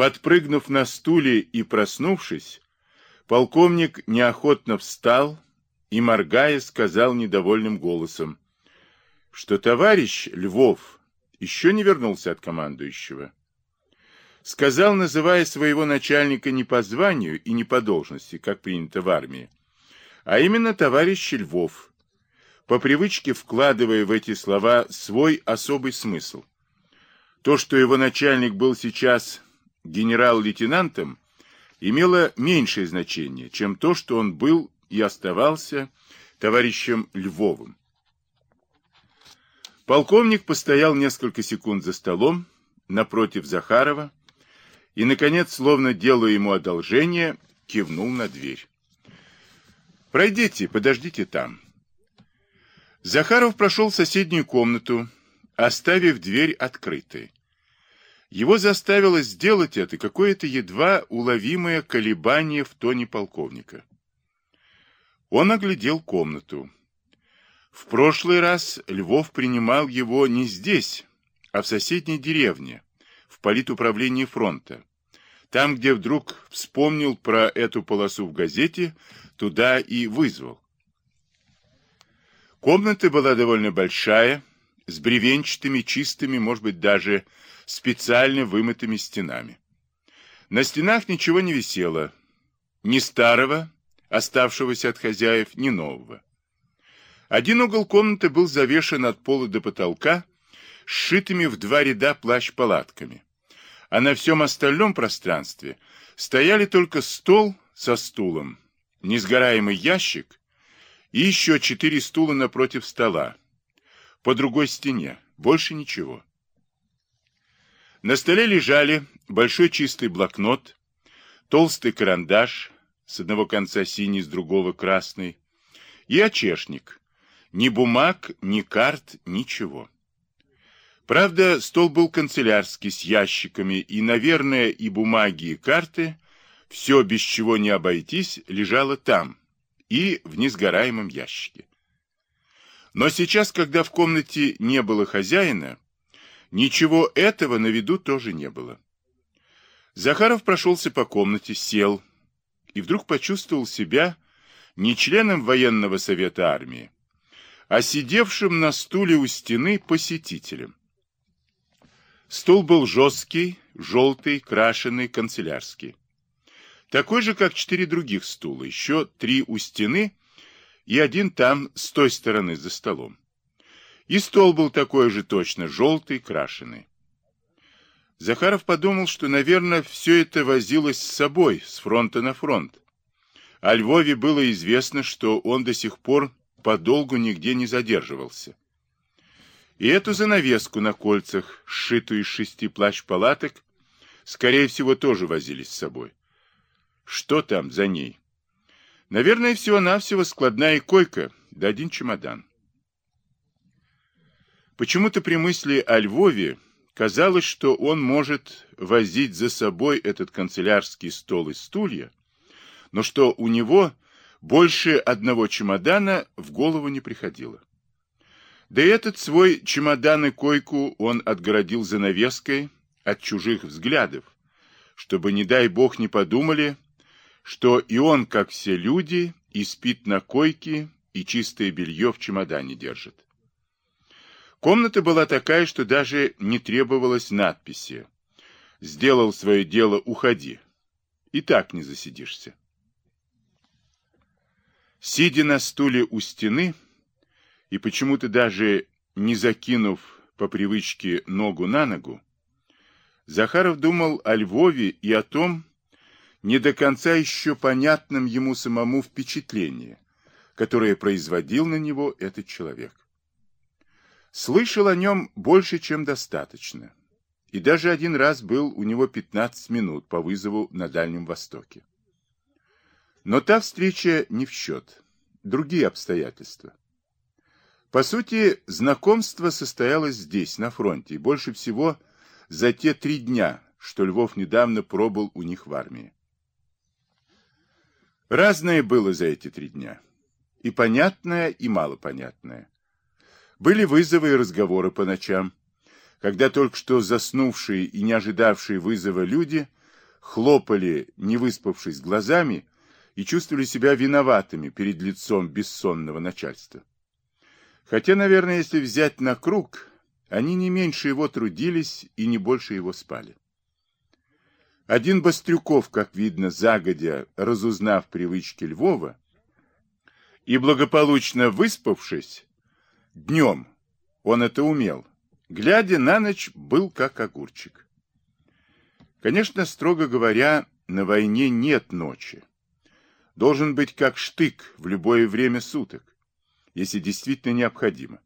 Подпрыгнув на стуле и проснувшись, полковник неохотно встал и, моргая, сказал недовольным голосом, что товарищ Львов еще не вернулся от командующего. Сказал, называя своего начальника не по званию и не по должности, как принято в армии, а именно товарищ Львов, по привычке вкладывая в эти слова свой особый смысл. То, что его начальник был сейчас генерал-лейтенантом, имело меньшее значение, чем то, что он был и оставался товарищем Львовым. Полковник постоял несколько секунд за столом напротив Захарова и, наконец, словно делая ему одолжение, кивнул на дверь. «Пройдите, подождите там». Захаров прошел в соседнюю комнату, оставив дверь открытой. Его заставило сделать это какое-то едва уловимое колебание в тоне полковника. Он оглядел комнату. В прошлый раз Львов принимал его не здесь, а в соседней деревне, в политуправлении фронта. Там, где вдруг вспомнил про эту полосу в газете, туда и вызвал. Комната была довольно большая, с бревенчатыми, чистыми, может быть, даже специально вымытыми стенами. На стенах ничего не висело, ни старого, оставшегося от хозяев, ни нового. Один угол комнаты был завешен от пола до потолка сшитыми в два ряда плащ-палатками, а на всем остальном пространстве стояли только стол со стулом, несгораемый ящик и еще четыре стула напротив стола, по другой стене, больше ничего. На столе лежали большой чистый блокнот, толстый карандаш, с одного конца синий, с другого красный, и очешник. Ни бумаг, ни карт, ничего. Правда, стол был канцелярский, с ящиками, и, наверное, и бумаги, и карты, все, без чего не обойтись, лежало там и в несгораемом ящике. Но сейчас, когда в комнате не было хозяина, Ничего этого на виду тоже не было. Захаров прошелся по комнате, сел и вдруг почувствовал себя не членом военного совета армии, а сидевшим на стуле у стены посетителем. Стул был жесткий, желтый, крашеный, канцелярский. Такой же, как четыре других стула, еще три у стены и один там с той стороны за столом. И стол был такой же точно, желтый, крашеный. Захаров подумал, что, наверное, все это возилось с собой, с фронта на фронт. О Львове было известно, что он до сих пор подолгу нигде не задерживался. И эту занавеску на кольцах, сшитую из шести плащ-палаток, скорее всего, тоже возили с собой. Что там за ней? Наверное, всего-навсего складная койка, да один чемодан. Почему-то при мысли о Львове казалось, что он может возить за собой этот канцелярский стол и стулья, но что у него больше одного чемодана в голову не приходило. Да и этот свой чемодан и койку он отгородил занавеской от чужих взглядов, чтобы, не дай бог, не подумали, что и он, как все люди, и спит на койке, и чистое белье в чемодане держит. Комната была такая, что даже не требовалось надписи. Сделал свое дело, уходи. И так не засидишься. Сидя на стуле у стены и почему-то даже не закинув по привычке ногу на ногу, Захаров думал о Львове и о том, не до конца еще понятном ему самому впечатлении, которое производил на него этот человек. Слышал о нем больше, чем достаточно. И даже один раз был у него 15 минут по вызову на Дальнем Востоке. Но та встреча не в счет. Другие обстоятельства. По сути, знакомство состоялось здесь, на фронте, и больше всего за те три дня, что Львов недавно пробыл у них в армии. Разное было за эти три дня. И понятное, и малопонятное. Были вызовы и разговоры по ночам, когда только что заснувшие и не ожидавшие вызова люди хлопали, не выспавшись глазами, и чувствовали себя виноватыми перед лицом бессонного начальства. Хотя, наверное, если взять на круг, они не меньше его трудились и не больше его спали. Один Бастрюков, как видно, загодя, разузнав привычки Львова, и благополучно выспавшись, днем, он это умел, глядя на ночь, был как огурчик. Конечно, строго говоря, на войне нет ночи. Должен быть как штык в любое время суток, если действительно необходимо.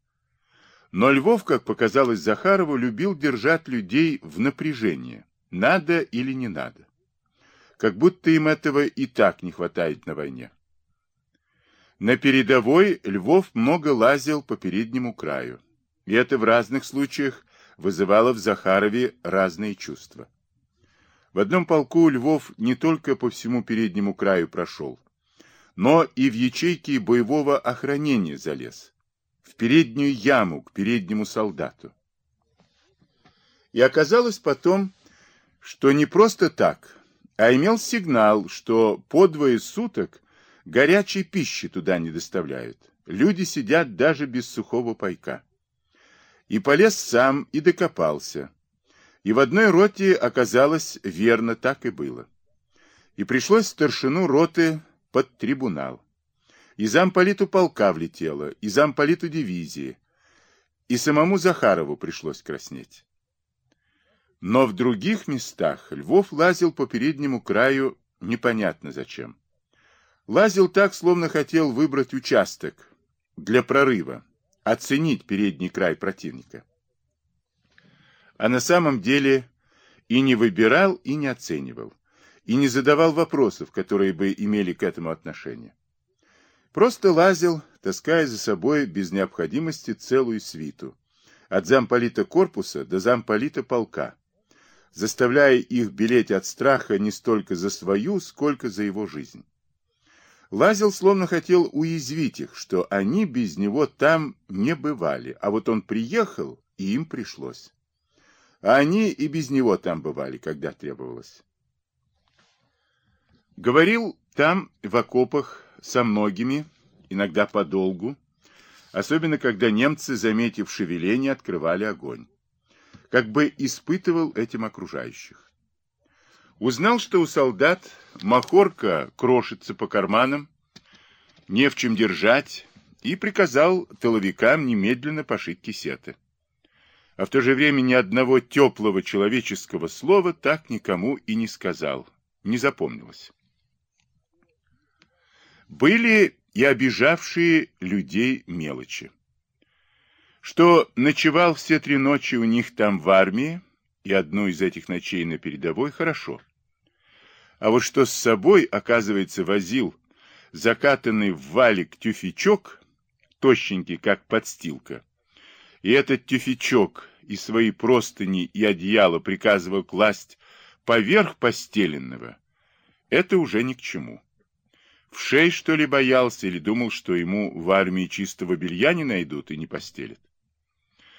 Но Львов, как показалось Захарову, любил держать людей в напряжении, надо или не надо. Как будто им этого и так не хватает на войне. На передовой Львов много лазил по переднему краю, и это в разных случаях вызывало в Захарове разные чувства. В одном полку Львов не только по всему переднему краю прошел, но и в ячейки боевого охранения залез, в переднюю яму к переднему солдату. И оказалось потом, что не просто так, а имел сигнал, что по двое суток Горячей пищи туда не доставляют. Люди сидят даже без сухого пайка. И полез сам, и докопался. И в одной роте оказалось верно так и было. И пришлось старшину роты под трибунал. И замполиту полка влетело, и замполиту дивизии. И самому Захарову пришлось краснеть. Но в других местах Львов лазил по переднему краю непонятно зачем. Лазил так, словно хотел выбрать участок для прорыва, оценить передний край противника. А на самом деле и не выбирал, и не оценивал, и не задавал вопросов, которые бы имели к этому отношение. Просто лазил, таская за собой без необходимости целую свиту, от замполита корпуса до замполита полка, заставляя их белеть от страха не столько за свою, сколько за его жизнь. Лазил словно хотел уязвить их, что они без него там не бывали, а вот он приехал, и им пришлось. А они и без него там бывали, когда требовалось. Говорил там, в окопах, со многими, иногда подолгу, особенно когда немцы, заметив шевеление, открывали огонь. Как бы испытывал этим окружающих. Узнал, что у солдат махорка крошится по карманам, не в чем держать, и приказал тыловикам немедленно пошить кисеты. А в то же время ни одного теплого человеческого слова так никому и не сказал, не запомнилось. Были и обижавшие людей мелочи. Что ночевал все три ночи у них там в армии, и одну из этих ночей на передовой хорошо. А вот что с собой, оказывается, возил закатанный в валик тюфячок, тощенький, как подстилка, и этот тюфячок и свои простыни и одеяло приказывал класть поверх постеленного, это уже ни к чему. В шей, что ли, боялся или думал, что ему в армии чистого белья не найдут и не постелят?